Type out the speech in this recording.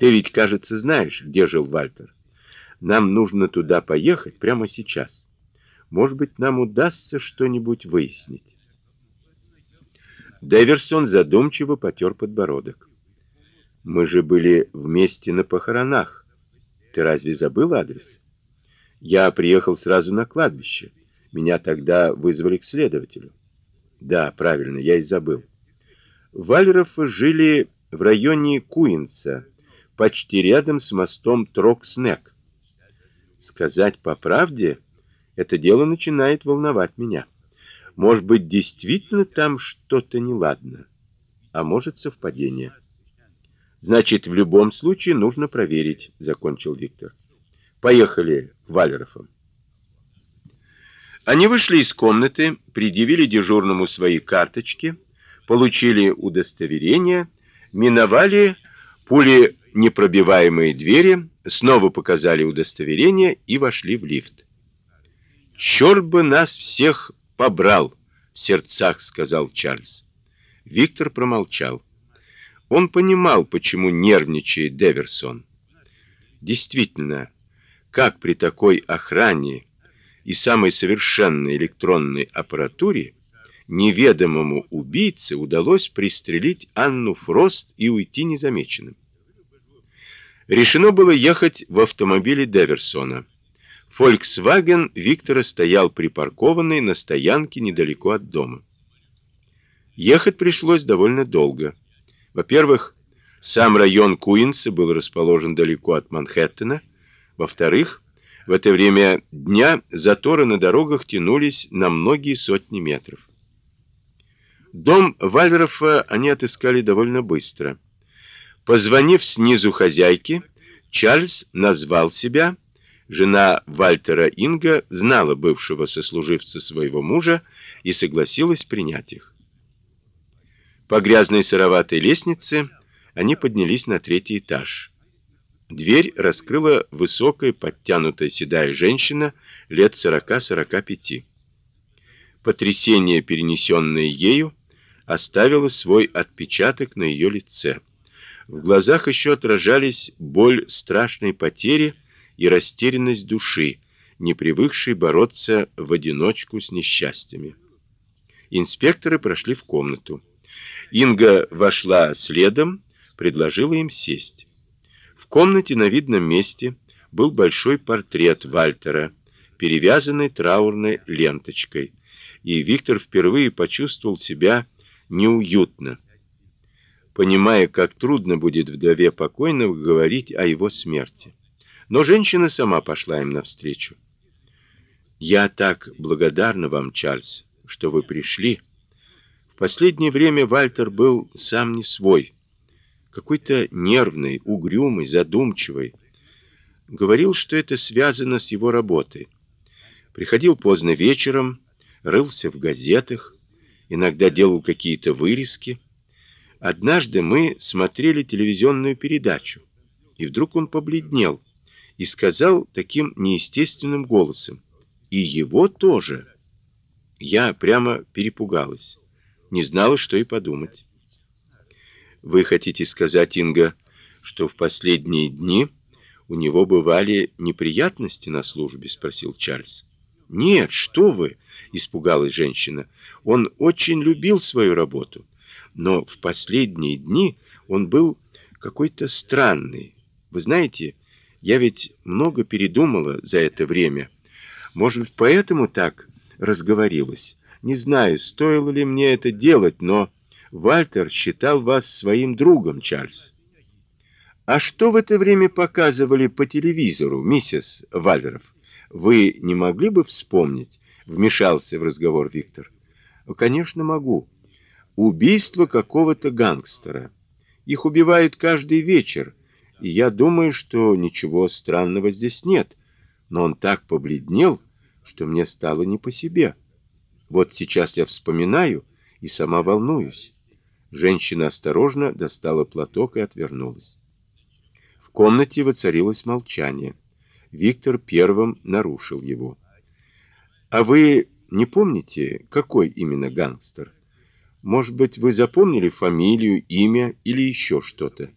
Ты ведь, кажется, знаешь, где жил Вальтер. Нам нужно туда поехать прямо сейчас. Может быть, нам удастся что-нибудь выяснить. Дэверсон задумчиво потер подбородок. Мы же были вместе на похоронах. Ты разве забыл адрес? Я приехал сразу на кладбище. Меня тогда вызвали к следователю. Да, правильно, я и забыл. Вальрофы жили в районе Куинца, почти рядом с мостом Трокснек. Сказать по правде, это дело начинает волновать меня. Может быть, действительно там что-то неладно, а может, совпадение. Значит, в любом случае нужно проверить, закончил Виктор. Поехали к Валеровым. Они вышли из комнаты, предъявили дежурному свои карточки, получили удостоверение, миновали пули непробиваемые двери, снова показали удостоверение и вошли в лифт. Черт бы нас всех побрал, в сердцах сказал Чарльз. Виктор промолчал. Он понимал, почему нервничает Деверсон. Действительно, как при такой охране и самой совершенной электронной аппаратуре неведомому убийце удалось пристрелить Анну Фрост и уйти незамеченным. Решено было ехать в автомобиле Деверсона. Volkswagen Виктора стоял припаркованный на стоянке недалеко от дома. Ехать пришлось довольно долго. Во-первых, сам район Куинса был расположен далеко от Манхэттена, во-вторых, в это время дня заторы на дорогах тянулись на многие сотни метров. Дом Вальверофа они отыскали довольно быстро. Позвонив снизу хозяйке, Чарльз назвал себя Жена Вальтера Инга знала бывшего сослуживца своего мужа и согласилась принять их. По грязной сыроватой лестнице они поднялись на третий этаж. Дверь раскрыла высокая, подтянутая седая женщина лет сорока-сорока пяти. Потрясение, перенесенное ею, оставило свой отпечаток на ее лице. В глазах еще отражались боль страшной потери и растерянность души, не привыкшей бороться в одиночку с несчастьями. Инспекторы прошли в комнату. Инга вошла следом, предложила им сесть. В комнате на видном месте был большой портрет Вальтера, перевязанный траурной ленточкой, и Виктор впервые почувствовал себя неуютно, понимая, как трудно будет вдове покойного говорить о его смерти. Но женщина сама пошла им навстречу. Я так благодарна вам, Чарльз, что вы пришли. В последнее время Вальтер был сам не свой, какой-то нервный, угрюмый, задумчивый. Говорил, что это связано с его работой. Приходил поздно вечером, рылся в газетах, иногда делал какие-то вырезки. Однажды мы смотрели телевизионную передачу, и вдруг он побледнел и сказал таким неестественным голосом: "И его тоже". Я прямо перепугалась, не знала, что и подумать. Вы хотите сказать, Инга, что в последние дни у него бывали неприятности на службе, спросил Чарльз. Нет, что вы? испугалась женщина. Он очень любил свою работу, но в последние дни он был какой-то странный. Вы знаете, я ведь много передумала за это время. Может поэтому так разговорилась. Не знаю, стоило ли мне это делать, но Вальтер считал вас своим другом, Чарльз. А что в это время показывали по телевизору, миссис Вальдеров? Вы не могли бы вспомнить? Вмешался в разговор Виктор. Конечно, могу. Убийство какого-то гангстера. Их убивают каждый вечер и я думаю, что ничего странного здесь нет. Но он так побледнел, что мне стало не по себе. Вот сейчас я вспоминаю и сама волнуюсь. Женщина осторожно достала платок и отвернулась. В комнате воцарилось молчание. Виктор первым нарушил его. А вы не помните, какой именно гангстер? Может быть, вы запомнили фамилию, имя или еще что-то?